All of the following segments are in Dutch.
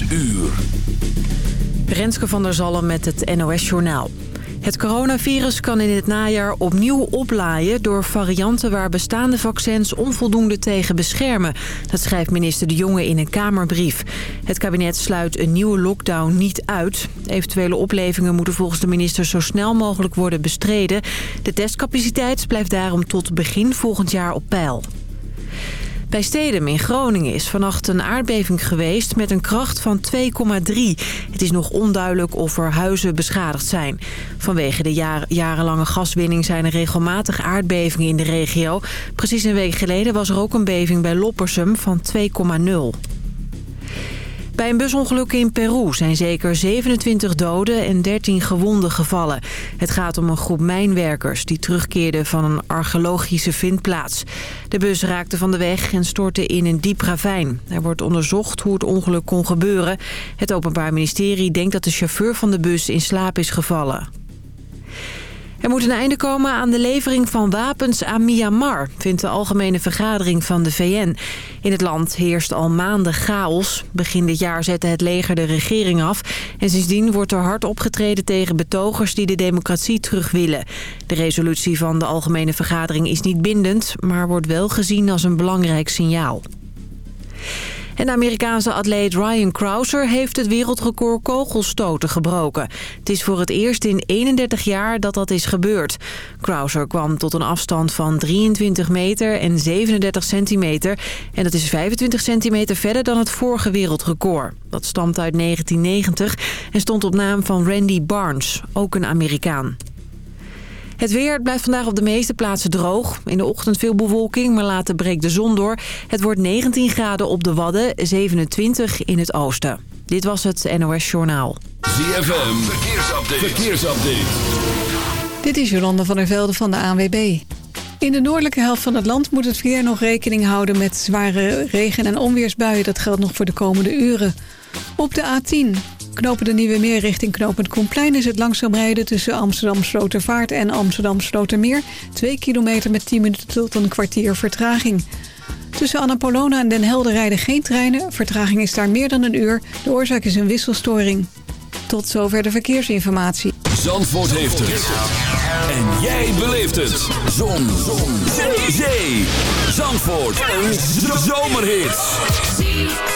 Uur. Renske van der Zalm met het NOS Journaal. Het coronavirus kan in het najaar opnieuw oplaaien... door varianten waar bestaande vaccins onvoldoende tegen beschermen. Dat schrijft minister De Jonge in een Kamerbrief. Het kabinet sluit een nieuwe lockdown niet uit. Eventuele oplevingen moeten volgens de minister zo snel mogelijk worden bestreden. De testcapaciteit blijft daarom tot begin volgend jaar op peil. Bij Stedem in Groningen is vannacht een aardbeving geweest met een kracht van 2,3. Het is nog onduidelijk of er huizen beschadigd zijn. Vanwege de jarenlange gaswinning zijn er regelmatig aardbevingen in de regio. Precies een week geleden was er ook een beving bij Loppersum van 2,0. Bij een busongeluk in Peru zijn zeker 27 doden en 13 gewonden gevallen. Het gaat om een groep mijnwerkers die terugkeerden van een archeologische vindplaats. De bus raakte van de weg en stortte in een diep ravijn. Er wordt onderzocht hoe het ongeluk kon gebeuren. Het Openbaar Ministerie denkt dat de chauffeur van de bus in slaap is gevallen. Er moet een einde komen aan de levering van wapens aan Myanmar, vindt de Algemene Vergadering van de VN. In het land heerst al maanden chaos. Begin dit jaar zette het leger de regering af. En sindsdien wordt er hard opgetreden tegen betogers die de democratie terug willen. De resolutie van de Algemene Vergadering is niet bindend, maar wordt wel gezien als een belangrijk signaal. En de Amerikaanse atleet Ryan Crouser heeft het wereldrecord kogelstoten gebroken. Het is voor het eerst in 31 jaar dat dat is gebeurd. Crouser kwam tot een afstand van 23 meter en 37 centimeter. En dat is 25 centimeter verder dan het vorige wereldrecord. Dat stamt uit 1990 en stond op naam van Randy Barnes, ook een Amerikaan. Het weer blijft vandaag op de meeste plaatsen droog. In de ochtend veel bewolking, maar later breekt de zon door. Het wordt 19 graden op de Wadden, 27 in het oosten. Dit was het NOS Journaal. ZFM, verkeersupdate. verkeersupdate. Dit is Jolanda van der Velde van de ANWB. In de noordelijke helft van het land moet het verkeer nog rekening houden met zware regen- en onweersbuien. Dat geldt nog voor de komende uren. Op de A10 Knopen de Nieuwe Meer richting Knopend Koenplein is het langzaam rijden tussen Amsterdam Slotervaart en Amsterdam Slotermeer. 2 kilometer met 10 minuten tot een kwartier vertraging. Tussen Annapolona en Den Helder rijden geen treinen. Vertraging is daar meer dan een uur. De oorzaak is een wisselstoring. Tot zover de verkeersinformatie. Zandvoort heeft het. En jij beleeft het. Zon. Zon. Zee. Zandvoort. Een zomerhit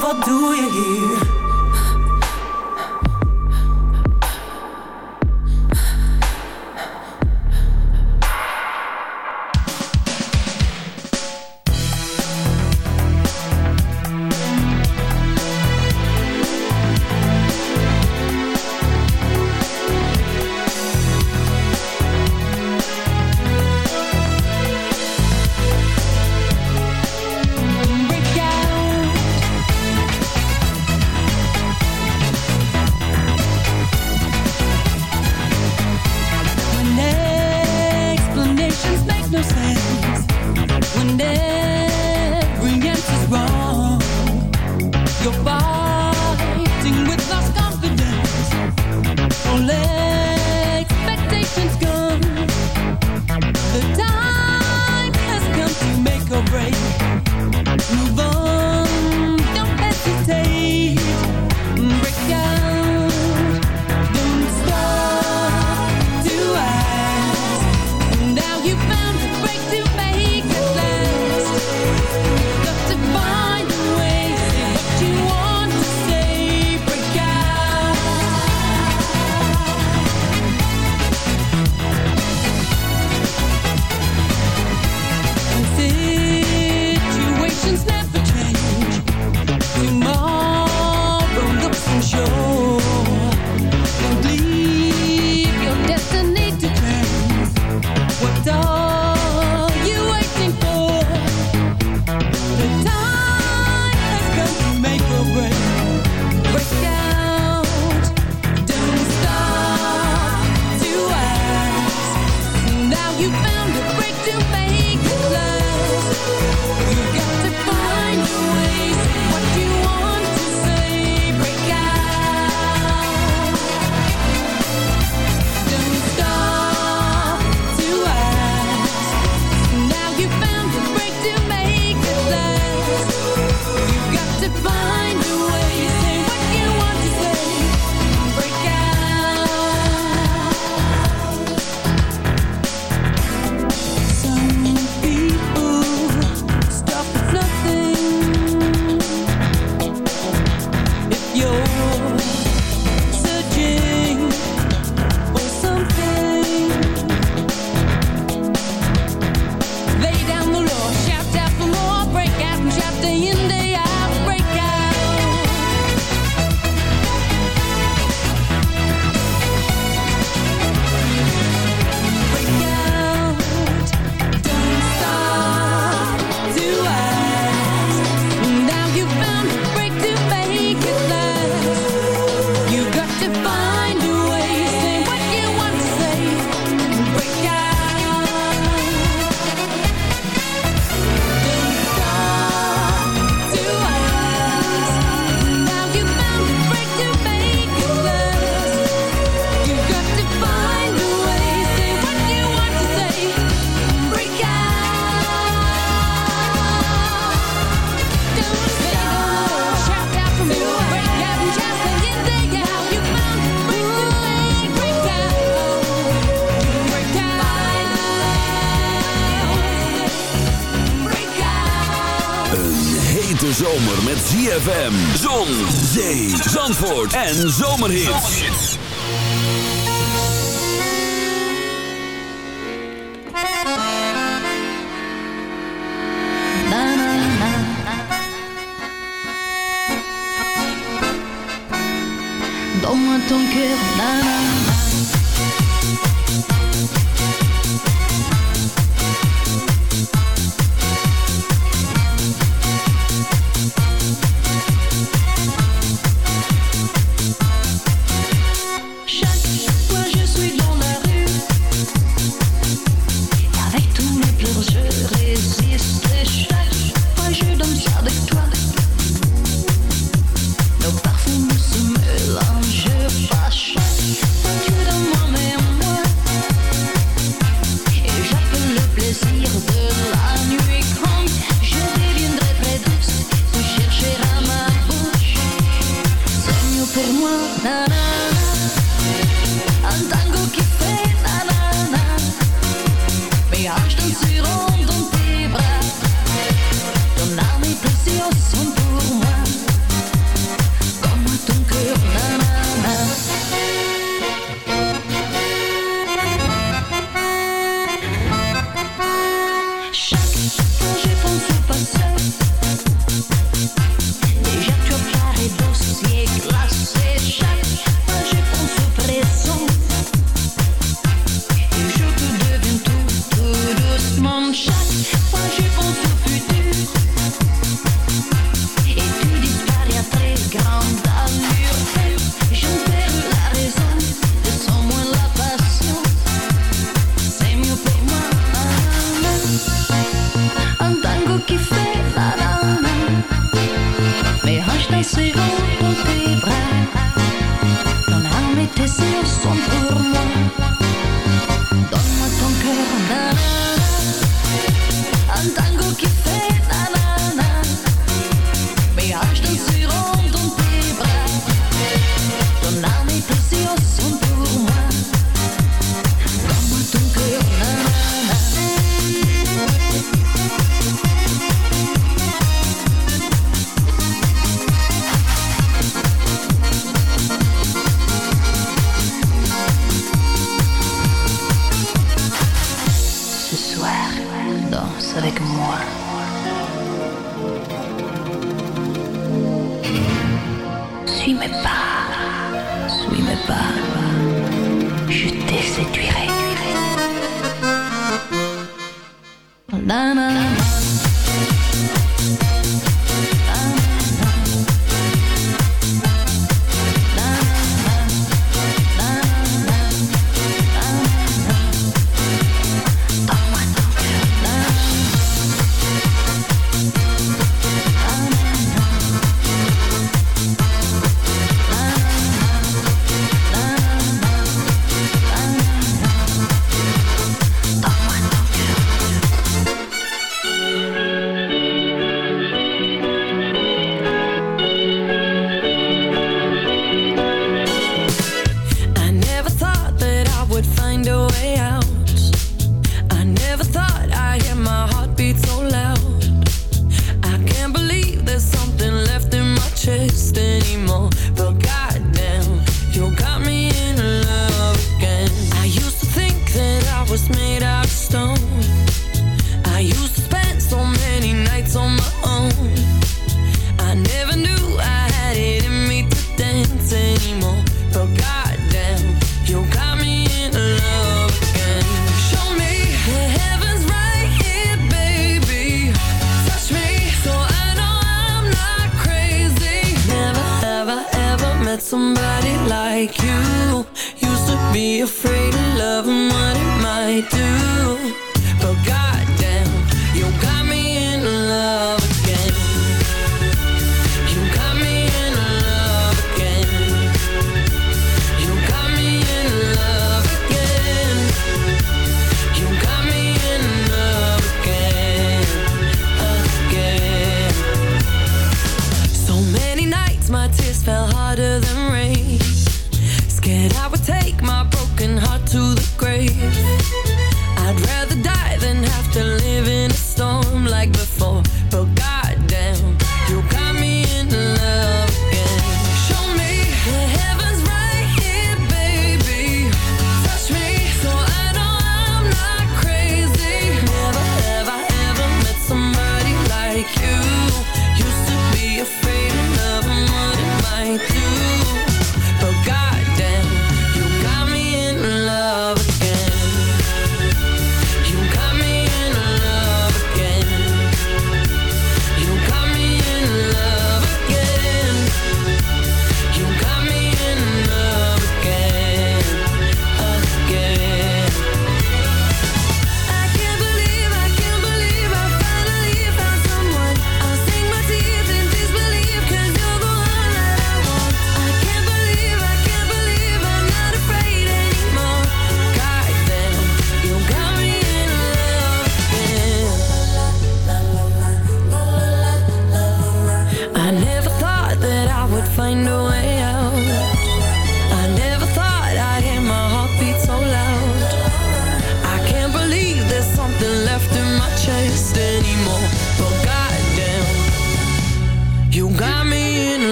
wat doe je hier? Donne-moi ton cœur, nanana.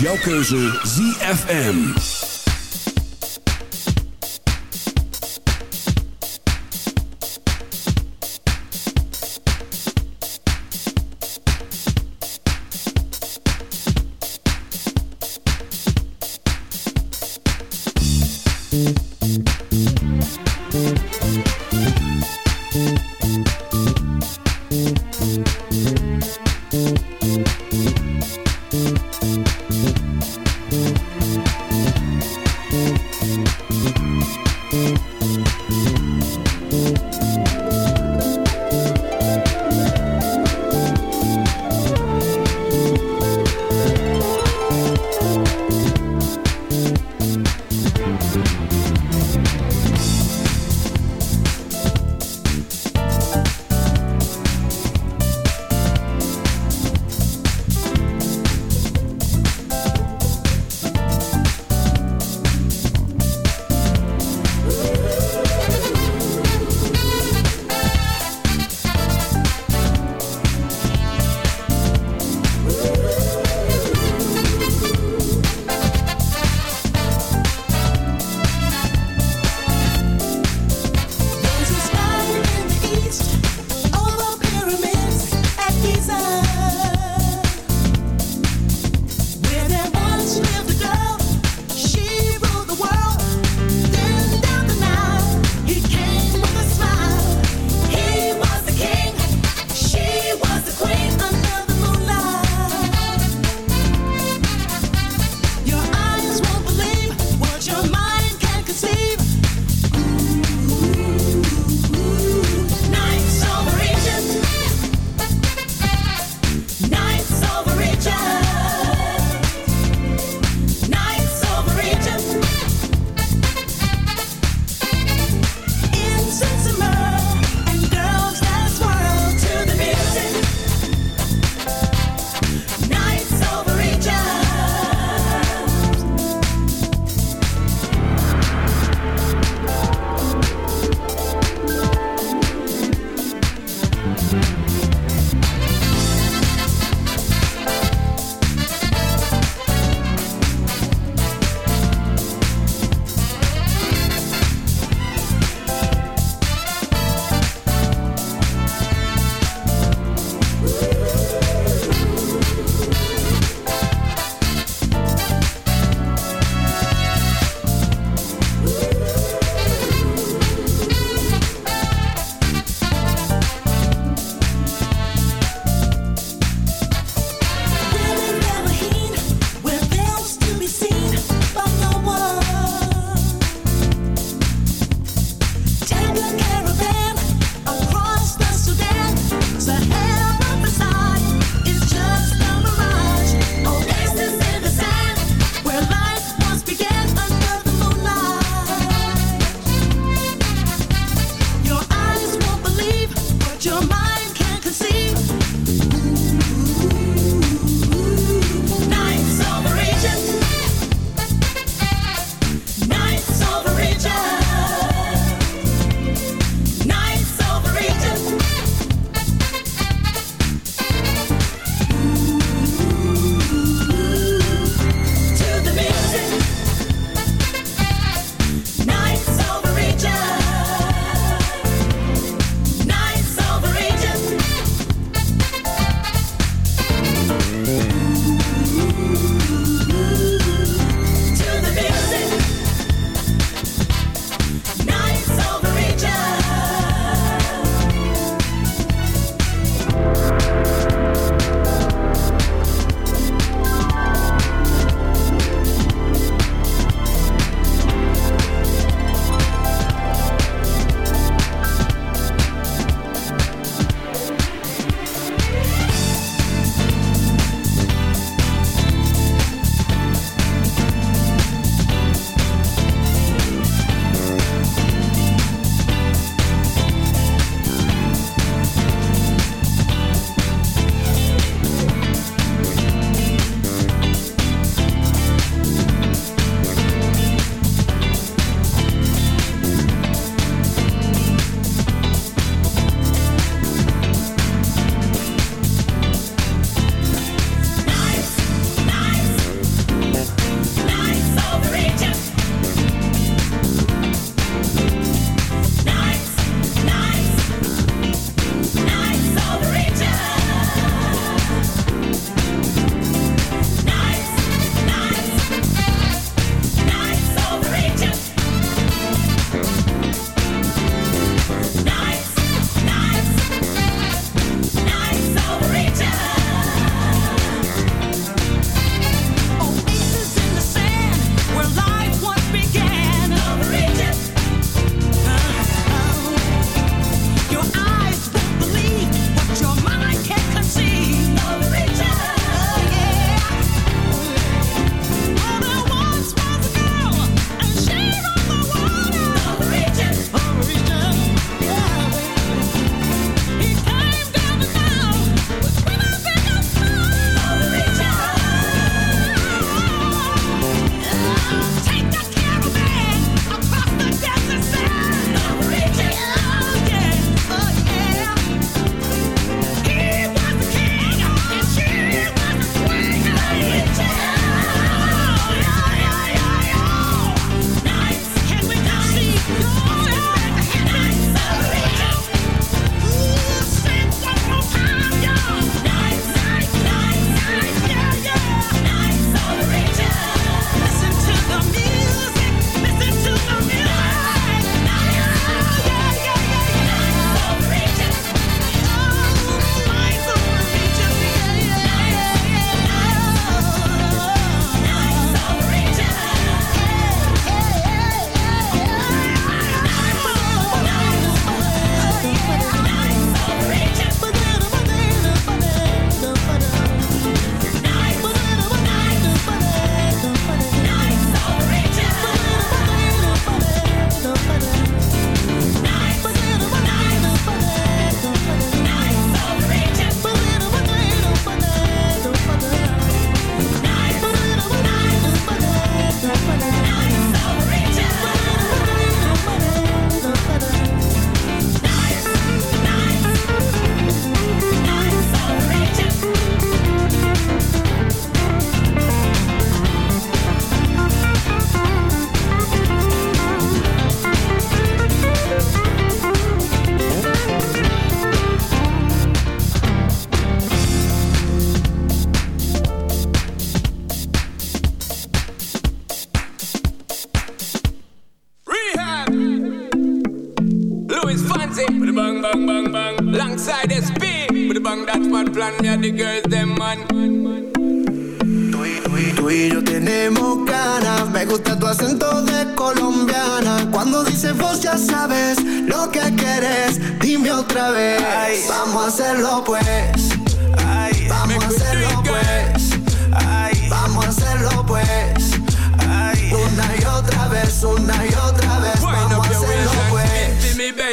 Jouw keuze ZFM.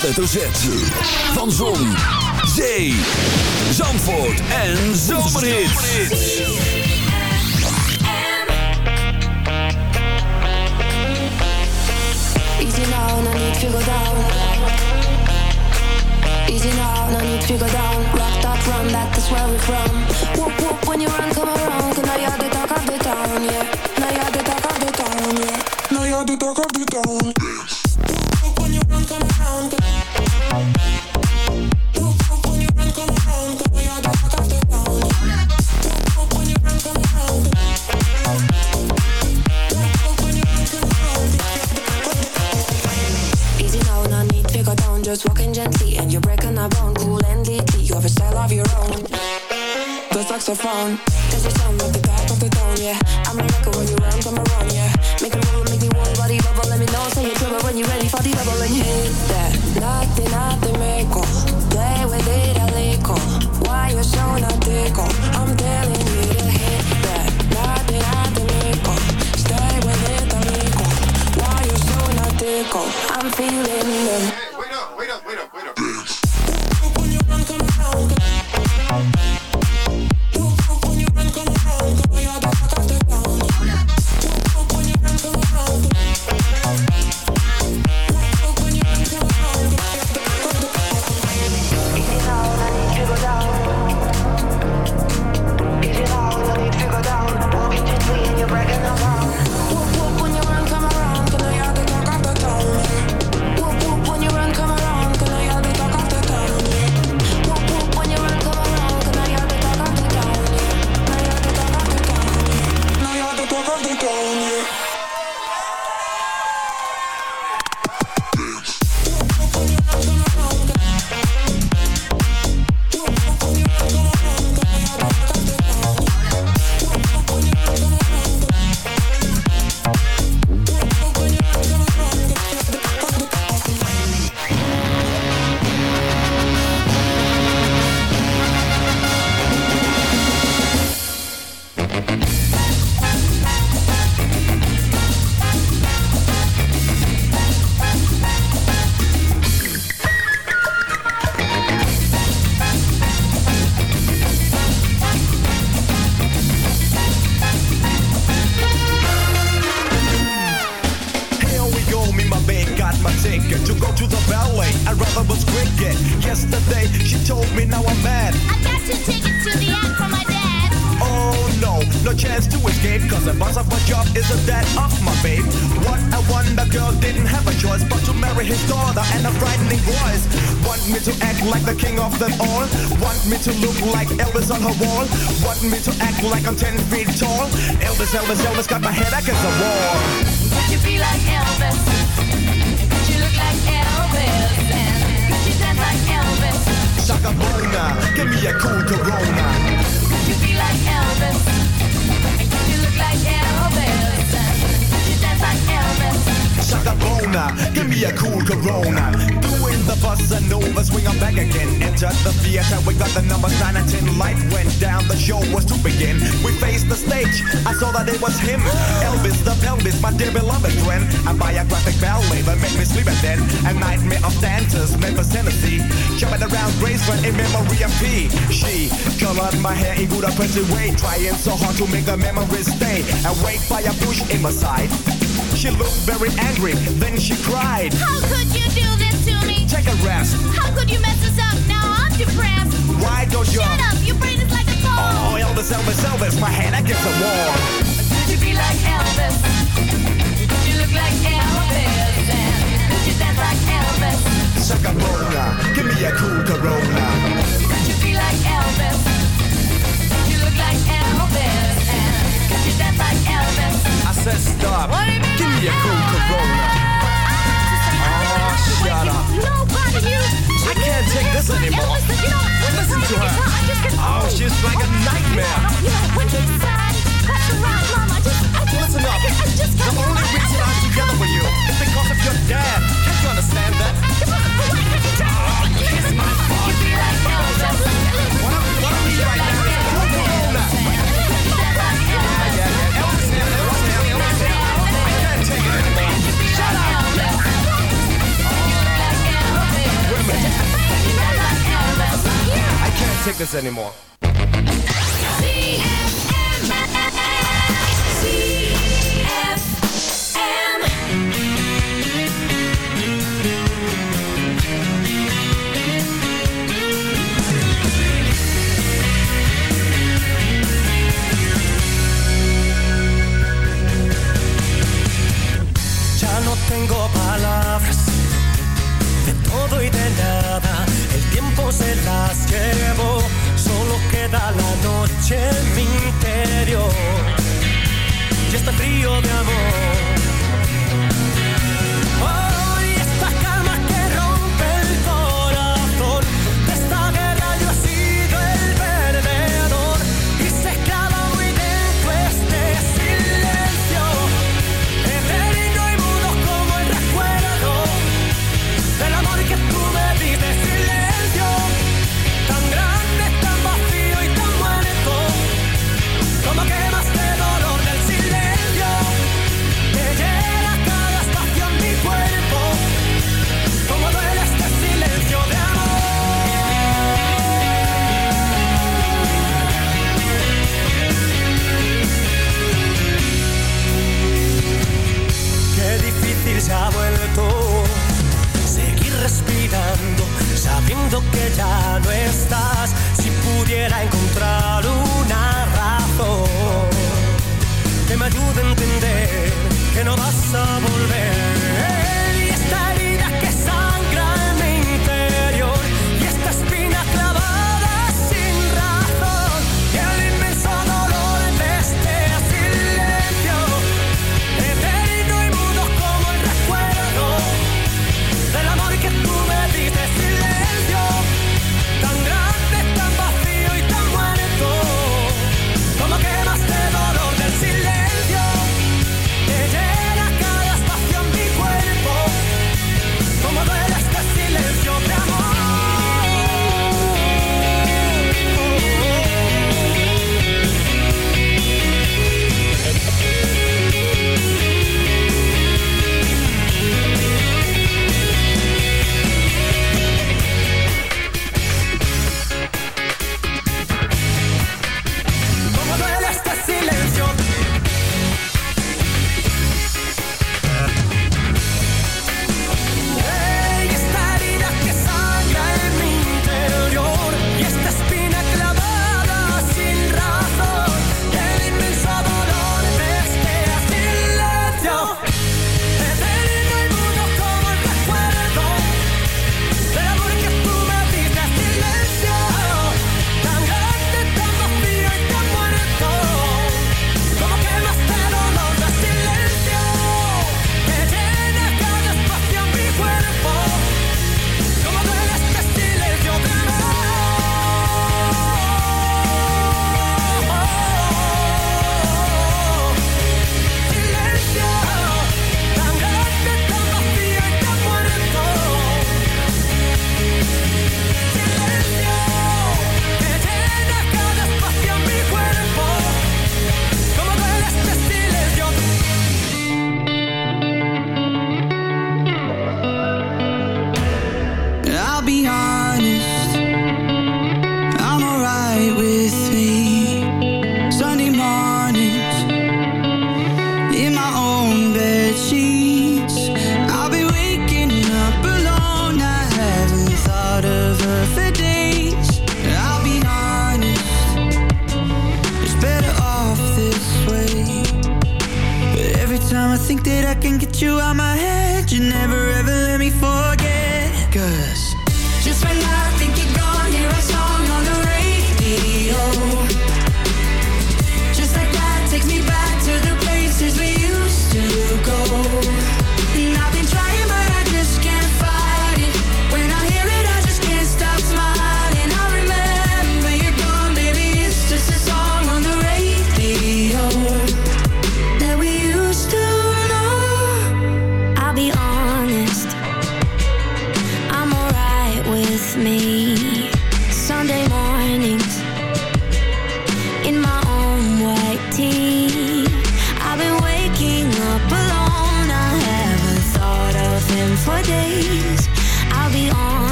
Hoofdletter Z. Van Zon, Zee, Zandvoort en Zomerhits. Easy now, no need to go down. Easy now, no need to go down. Rock that run, that is where we're from. Whoop whoop when you run, come around. Cause now you're the talk of the town, yeah. Now you're the talk of the town, yeah. Now you're the talk of the town. Just walking gently and you're breaking a bone cool and deeply. You have a style of your own. The saxophone. Does it sound like the back of the tone yeah. I'm a record when you run come around yeah. Make a move know say you're trouble when you're ready for the double and hit that. Nothing nothing miracle. Play with it a little why you so not tickle? I'm telling you to hit that. Nothing nothing miracle. Stay with it a little why you so not tickle? I'm feeling them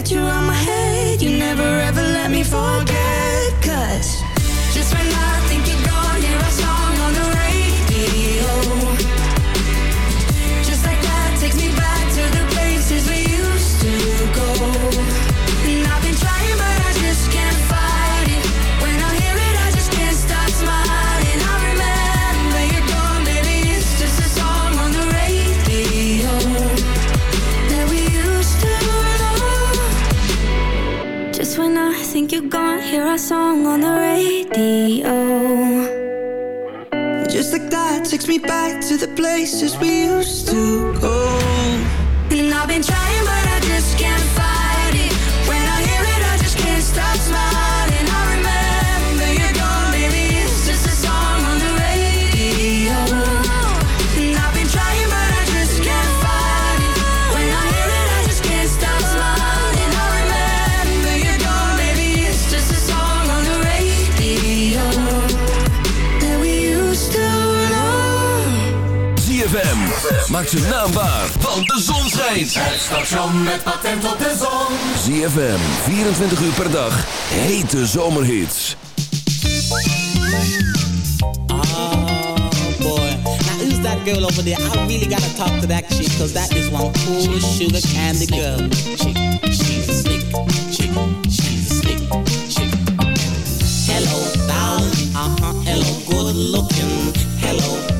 get you out my head, you're gone, hear a song on the radio. Just like that takes me back to the places we used to go. And I've been trying, Maak zijn naam waar, want de zon schijnt. Het station met patent op de zon. ZFM, 24 uur per dag. Hete zomerhits. Oh boy. Now who's that girl over there? I really gotta talk to that chick, cause that is one cool sugar candy girl. Chick, she's a slick chick, she's a slick chick. Hello, darling, uh-huh, hello, good looking. Hello,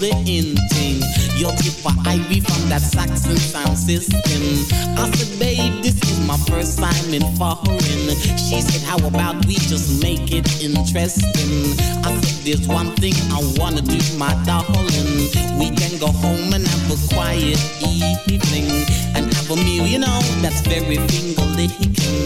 the in thing. You're tip for Ivy from that Saxon sound system. I said, babe, this is my first time in foreign. She said, how about we just make it interesting? I said, there's one thing I wanna do, my darling. We can go home and have a quiet evening and have a meal, you know, that's very finger licking.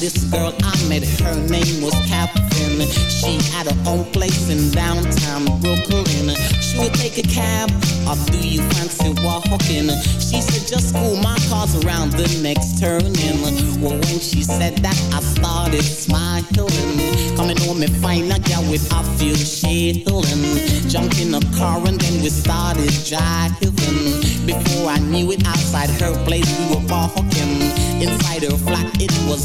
this girl I met, her name was Catherine. She had her own place in downtown Brooklyn. She would take a cab, or do you fancy walking? She said, just cool my car's around the next turning. Well, when she said that, I started smiling. Coming home and find a girl with a few shilling. Jumped in a car and then we started driving. Before I knew it, outside her place we were walking. Inside her flat, it was